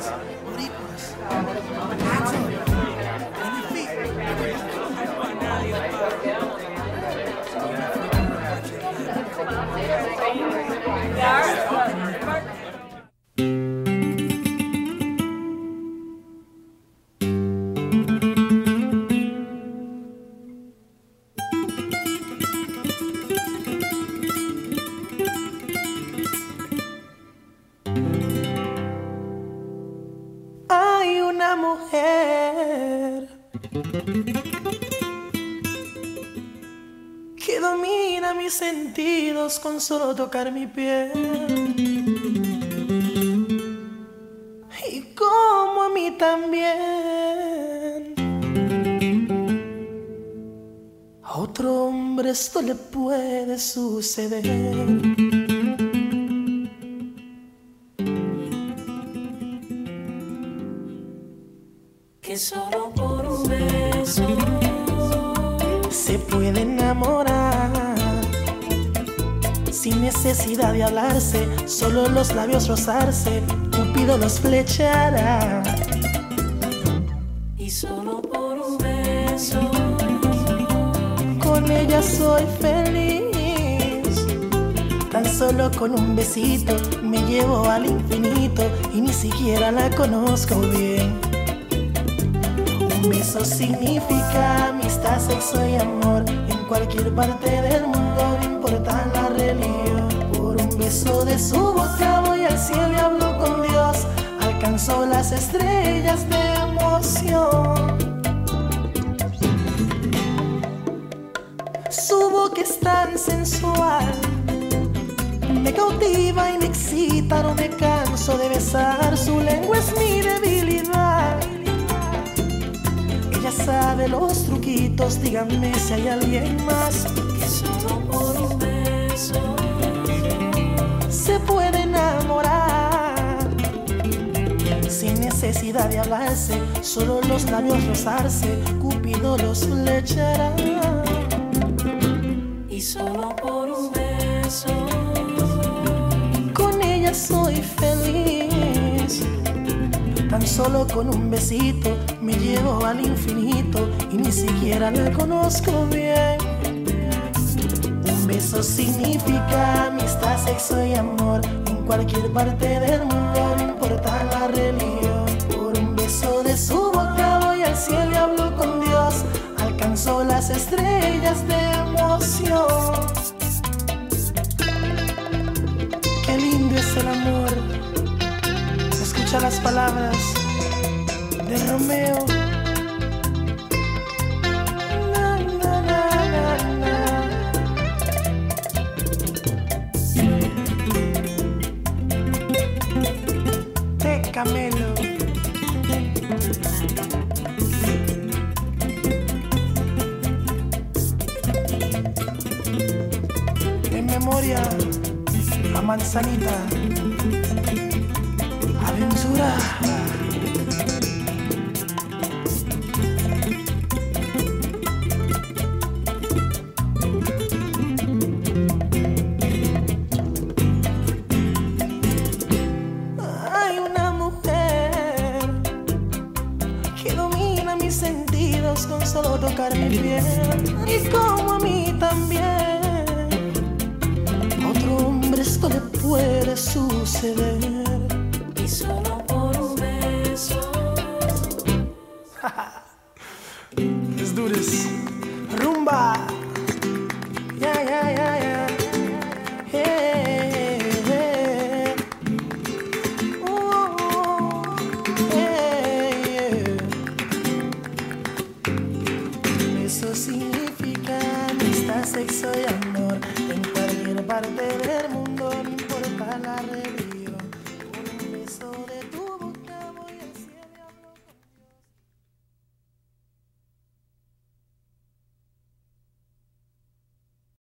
Yes. Con solo tocar mi piel. Y como a mí también. A otro hombre esto le puede suceder. Que solo por un beso se puede enamorar sin necesidad de hablarse, solo los labios rozarse, Cupido los flechará. Y solo por un beso, con ella soy feliz. Tan solo con un besito me llevo al infinito y ni siquiera la conozco bien. Un beso significa amistad, sexo y amor en cualquier parte del mundo, no importa la por un beso de su boca voy al cielo y hablo con Dios. Alcanzó las estrellas de emoción. Su boca es tan sensual. Me cautiva y me excita, no me canso de besar. Su lengua es mi debilidad. Sabe los truquitos, díganme si hay alguien más que solo por un se puede enamorar sin necesidad de hablarse, solo los labios rozarse, Cupido los flechará. Tan solo con un besito me llevo al infinito y ni siquiera la conozco bien. Eso significa amistad, sexo y amor en cualquier parte del mundo, no importa la religión. Por un beso de su boca voy al cielo y hablo con Dios. Alcanzó las estrellas de emoción. Qué lindo es el amor. Las palabras de Romeo. manzanita. Hay una mujer que domina mis sentidos con solo tocar mi piel y como a mí también. puede suceder. Es dures. Rumba. Hey, hey. Oh, hey, Eso significa amistad, sexo y amor en cualquier parte